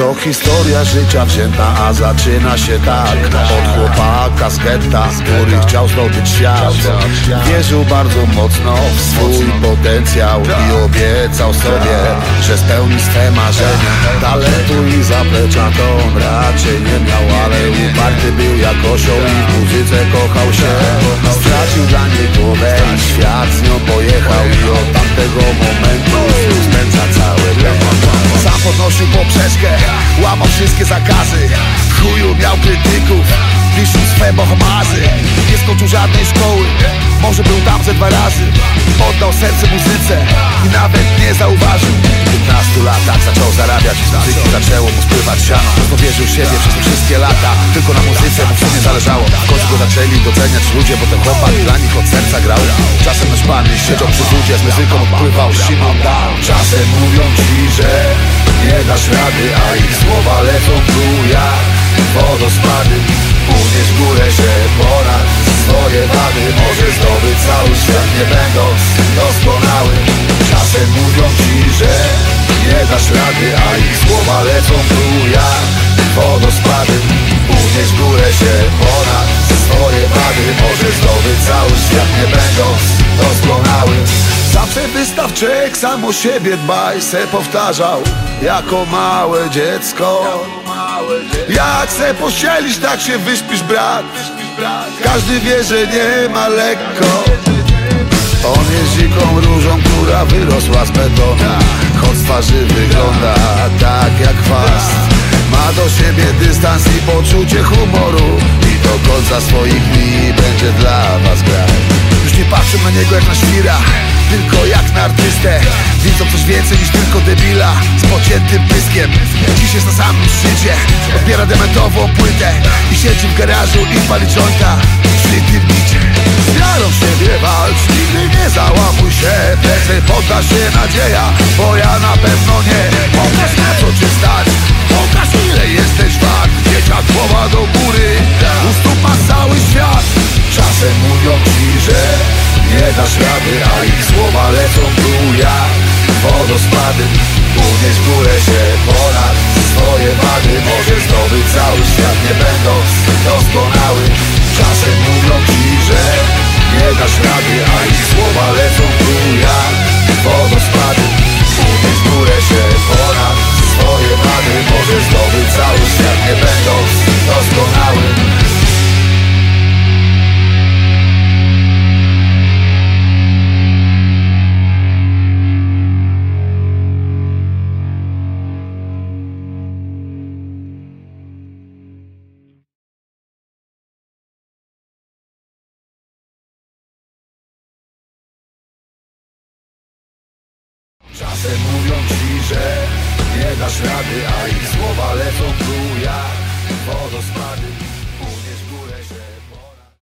To historia życia wzięta, a zaczyna się tak. Od chłopaka z getta, który chciał zdobyć świat. Wierzył bardzo mocno w swój potencjał I obiecał sobie, że spełni swe marzenia. Talentu i zaplecza to on raczej nie miał Ale uparty był jak osioł i w muzyce kochał się. Stracił dla niej głowę świat z nią pojechał I od tamtego momentu żadnej szkoły, może był tam ze dwa razy. Oddał serce muzyce i nawet nie zauważył. W 15 latach zaczął zarabiać z muzyki Zaczęło mu spływać siano. Powierzył siebie przez wszystkie lata. Tylko na muzyce mu w nie zależało. W go zaczęli doceniać ludzie Bo ten chłopak dla nich od serca grał. Czasem nasz pan siedział przy ludzie Z muzyką odpływał Simon Down Czasem mówią ci, że nie dasz rady A ich słowa Możesz zdobyć cały świat nie będąc doskonały Czasem mówią ci, że nie dasz rady A ich słowa lecą tu jak wodospady. Unieś górę się ponad swoje wady. Możesz zdobyć cały świat nie będąc doskonały Zawsze wystaw czek, sam o siebie dbaj Se powtarzał jako małe dziecko. Jak se posielisz, tak się wyśpisz brat Każdy wie, że nie ma lekko. On jest dziką różą, która wyrosła z betonu Choć z twarzy wygląda tak jak chwast. Ma do siebie dystans i poczucie humoru. I do końca swoich dni będzie dla was grać nie patrzę na niego jak na świra tylko jak na artystę. Widzą coś więcej niż tylko debila Z pociętym pyskiem. Dziś jest na samym szczycie Odbiera dementową płytę I siedzi w garażu i pali jointa Przy tym nicie Z wiarą w siebie walcz Nigdy nie załamuj się Prędzej podda się nadzieja Bo ja na pewno nie dasz rady, a ich słowa lecą tu jak wodospady. Unieś górę się ponad swoje wady. Możesz zdobyć cały świat nie będąc doskonały. Czasem mówią ci, że nie dasz rady, Mówią ci, że nie dasz rady, a ich słowa lecą tu jak wodospady